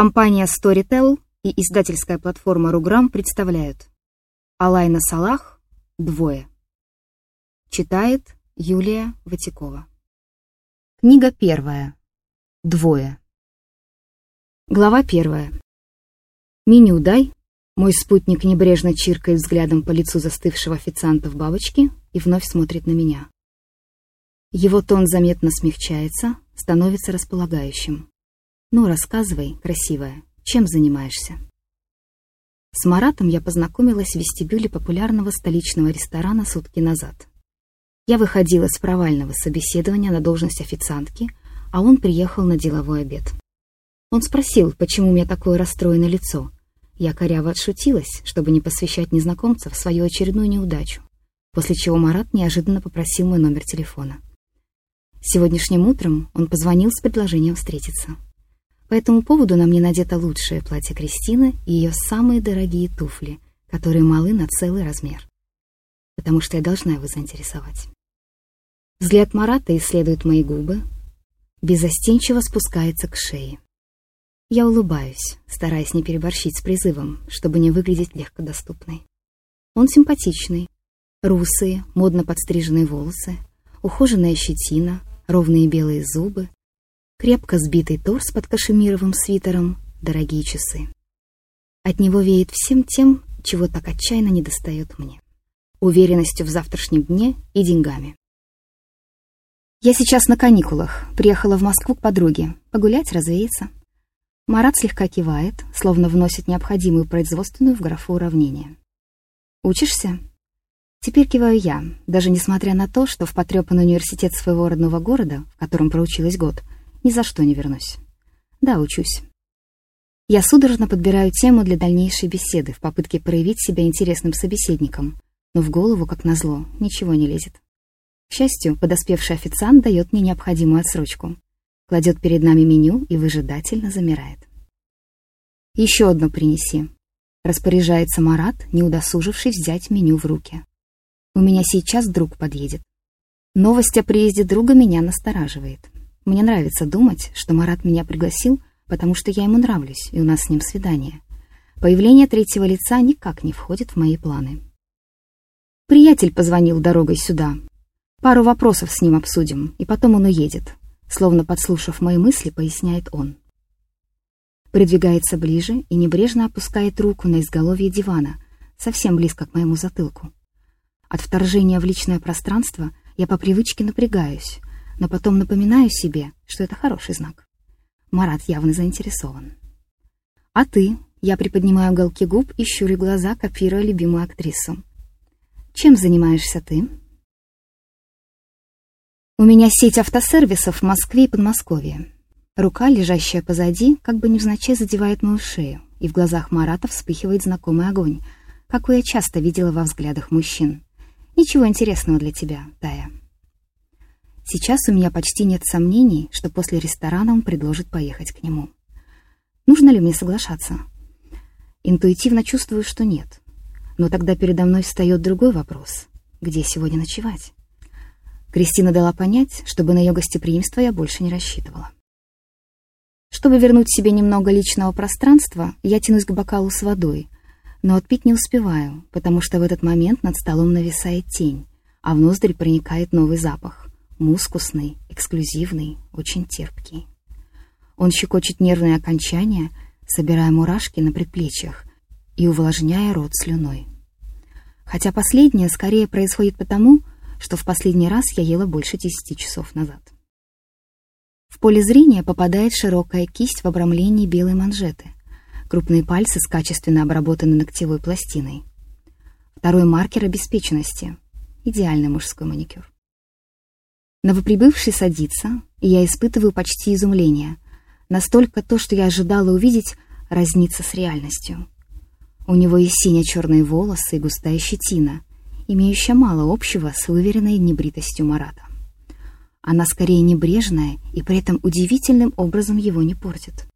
Компания Storytel и издательская платформа Руграм представляют Алайна Салах «Двое». Читает Юлия Ватикова. Книга первая. Двое. Глава первая. Меню дай. Мой спутник небрежно чиркает взглядом по лицу застывшего официанта в бабочке и вновь смотрит на меня. Его тон заметно смягчается, становится располагающим. «Ну, рассказывай, красивая, чем занимаешься?» С Маратом я познакомилась в вестибюле популярного столичного ресторана сутки назад. Я выходила с провального собеседования на должность официантки, а он приехал на деловой обед. Он спросил, почему у меня такое расстроенное лицо. Я коряво отшутилась, чтобы не посвящать незнакомца в свою очередную неудачу, после чего Марат неожиданно попросил мой номер телефона. Сегодняшним утром он позвонил с предложением встретиться. По этому поводу на мне надето лучшее платье Кристины и ее самые дорогие туфли, которые малы на целый размер. Потому что я должна его заинтересовать. Взгляд Марата исследует мои губы, безостенчиво спускается к шее. Я улыбаюсь, стараясь не переборщить с призывом, чтобы не выглядеть легкодоступной. Он симпатичный. Русые, модно подстриженные волосы, ухоженная щетина, ровные белые зубы, крепко сбитый торс под кашемировым свитером, дорогие часы. От него веет всем тем, чего так отчаянно недостает мне. Уверенностью в завтрашнем дне и деньгами. Я сейчас на каникулах, приехала в Москву к подруге, погулять, развеяться. Марат слегка кивает, словно вносит необходимую производственную в графу уравнения. «Учишься?» Теперь киваю я, даже несмотря на то, что в потрепанный университет своего родного города, в котором проучилась год, ни за что не вернусь. Да, учусь. Я судорожно подбираю тему для дальнейшей беседы в попытке проявить себя интересным собеседником, но в голову, как назло, ничего не лезет. К счастью, подоспевший официант дает мне необходимую отсрочку, кладет перед нами меню и выжидательно замирает. «Еще одно принеси», — распоряжается Марат, не удосужившись взять меню в руки. «У меня сейчас друг подъедет». Новость о приезде друга меня настораживает. Мне нравится думать, что Марат меня пригласил, потому что я ему нравлюсь, и у нас с ним свидание. Появление третьего лица никак не входит в мои планы. Приятель позвонил дорогой сюда. Пару вопросов с ним обсудим, и потом он уедет. Словно подслушав мои мысли, поясняет он. Придвигается ближе и небрежно опускает руку на изголовье дивана, совсем близко к моему затылку. От вторжения в личное пространство я по привычке напрягаюсь, но потом напоминаю себе, что это хороший знак. Марат явно заинтересован. «А ты?» — я приподнимаю уголки губ и щурю глаза, копируя любимую актрису. «Чем занимаешься ты?» «У меня сеть автосервисов в Москве и Подмосковье. Рука, лежащая позади, как бы невзначай задевает мою шею, и в глазах Марата вспыхивает знакомый огонь, какой я часто видела во взглядах мужчин. Ничего интересного для тебя, Тая». Сейчас у меня почти нет сомнений, что после ресторана он предложит поехать к нему. Нужно ли мне соглашаться? Интуитивно чувствую, что нет. Но тогда передо мной встает другой вопрос. Где сегодня ночевать? Кристина дала понять, чтобы на ее гостеприимство я больше не рассчитывала. Чтобы вернуть себе немного личного пространства, я тянусь к бокалу с водой, но отпить не успеваю, потому что в этот момент над столом нависает тень, а в ноздри проникает новый запах мускусный, эксклюзивный, очень терпкий. Он щекочет нервные окончания, собирая мурашки на предплечьях и увлажняя рот слюной. Хотя последнее скорее происходит потому, что в последний раз я ела больше десяти часов назад. В поле зрения попадает широкая кисть в обрамлении белой манжеты, крупные пальцы с качественно обработанной ногтевой пластиной. Второй маркер обеспеченности — идеальный мужской маникюр. Новоприбывший садится, и я испытываю почти изумление. Настолько то, что я ожидала увидеть, разнится с реальностью. У него есть сине-черные волосы и густая щетина, имеющая мало общего с выверенной небритостью Марата. Она скорее небрежная и при этом удивительным образом его не портит.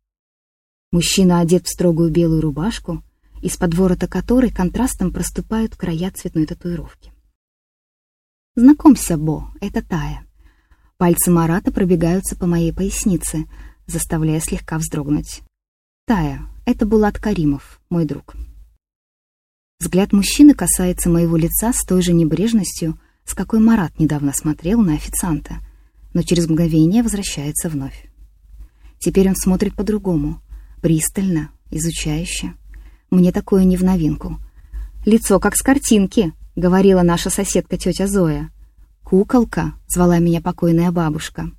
Мужчина одет в строгую белую рубашку, из-под ворота которой контрастом проступают края цветной татуировки. «Знакомься, Бо, это Тая», Пальцы Марата пробегаются по моей пояснице, заставляя слегка вздрогнуть. Тая, это Булат Каримов, мой друг. Взгляд мужчины касается моего лица с той же небрежностью, с какой Марат недавно смотрел на официанта, но через мгновение возвращается вновь. Теперь он смотрит по-другому, пристально, изучающе. Мне такое не в новинку. «Лицо как с картинки», — говорила наша соседка тетя Зоя. «Куколка», — звала меня покойная бабушка.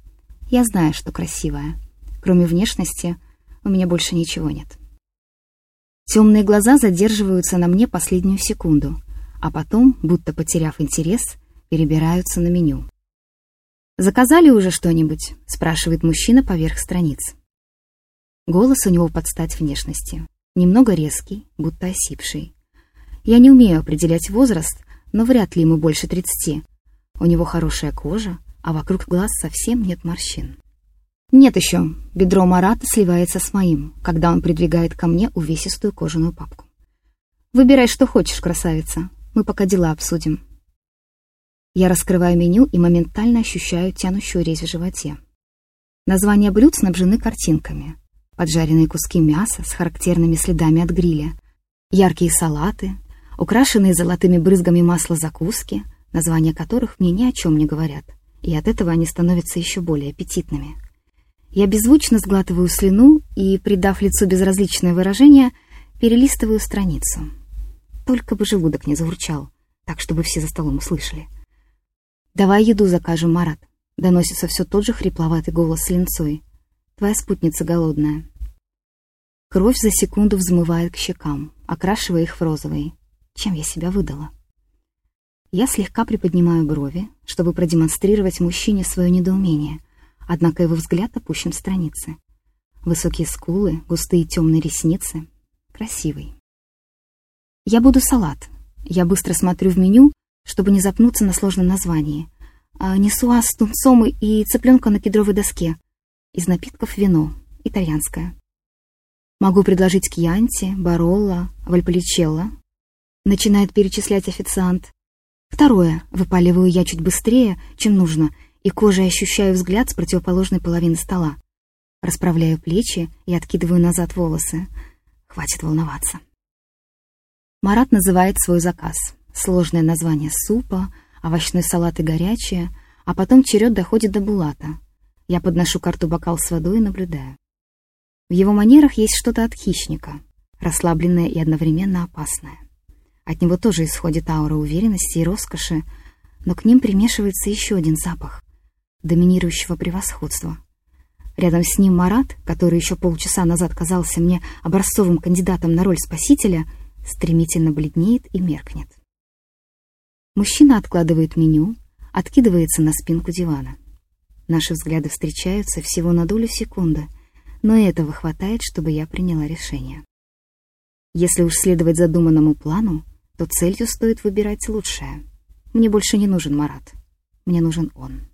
Я знаю, что красивая. Кроме внешности, у меня больше ничего нет. Темные глаза задерживаются на мне последнюю секунду, а потом, будто потеряв интерес, перебираются на меню. «Заказали уже что-нибудь?» — спрашивает мужчина поверх страниц. Голос у него под стать внешности. Немного резкий, будто осипший. Я не умею определять возраст, но вряд ли ему больше тридцати. У него хорошая кожа, а вокруг глаз совсем нет морщин. Нет еще. Бедро Марата сливается с моим, когда он придвигает ко мне увесистую кожаную папку. Выбирай, что хочешь, красавица. Мы пока дела обсудим. Я раскрываю меню и моментально ощущаю тянущую резь в животе. Названия блюд снабжены картинками. Поджаренные куски мяса с характерными следами от гриля, яркие салаты, украшенные золотыми брызгами масла закуски, названия которых мне ни о чем не говорят, и от этого они становятся еще более аппетитными. Я беззвучно сглатываю слюну и, придав лицу безразличное выражение, перелистываю страницу. Только бы желудок не заурчал, так, чтобы все за столом услышали. «Давай еду закажем, Марат», — доносится все тот же хрипловатый голос с линцой. «Твоя спутница голодная». Кровь за секунду взмывает к щекам, окрашивая их в розовый. Чем я себя выдала? Я слегка приподнимаю брови, чтобы продемонстрировать мужчине свое недоумение, однако его взгляд опущен в страницы. Высокие скулы, густые темные ресницы. Красивый. Я буду салат. Я быстро смотрю в меню, чтобы не запнуться на сложном названии. А, несуа с тунцом и цыпленка на кедровой доске. Из напитков вино, итальянское. Могу предложить кьянти, баролла, вальполичелло. Начинает перечислять официант. Второе. Выпаливаю я чуть быстрее, чем нужно, и кожей ощущаю взгляд с противоположной половины стола. Расправляю плечи и откидываю назад волосы. Хватит волноваться. Марат называет свой заказ. Сложное название супа, овощной салат и горячее, а потом черед доходит до булата. Я подношу карту бокал с водой и наблюдаю. В его манерах есть что-то от хищника, расслабленное и одновременно опасное. От него тоже исходит аура уверенности и роскоши, но к ним примешивается еще один запах доминирующего превосходства. Рядом с ним Марат, который еще полчаса назад казался мне образцовым кандидатом на роль спасителя, стремительно бледнеет и меркнет. Мужчина откладывает меню, откидывается на спинку дивана. Наши взгляды встречаются всего на долю секунды, но этого хватает, чтобы я приняла решение. Если уж следовать задуманному плану, то целью стоит выбирать лучшее. Мне больше не нужен Марат. Мне нужен он.